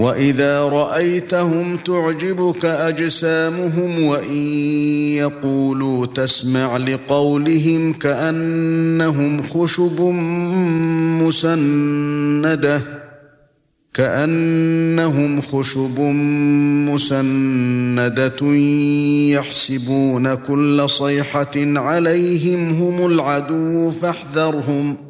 وإذا رأيتهم تعجبك أجسامهم وإن يقولوا تسمع لقولهم كأنهم خشب مسندة كأنهم خشب مسندة يحسبون كل صيحة عليهم هم العدو فاحذرهم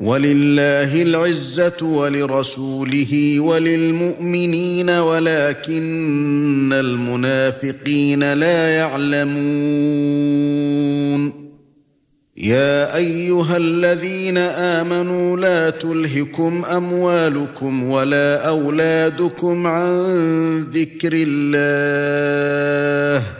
ولله العزة ولرسوله وللمؤمنين ولكن المنافقين لا يعلمون. يا أيها الذين آمنوا لا تلهكم أموالكم ولا أولادكم عن ذكر الله.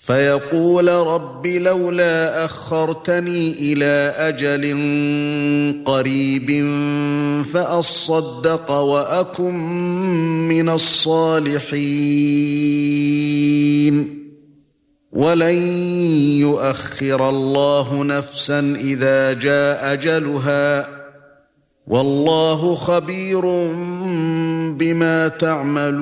فيقول رب لولا أخرتني إلى أجل قريب فأصدق وأكن من الصالحين. ولن يؤخر الله نفسا إذا جاء أجلها. والله خبير بما تعملون.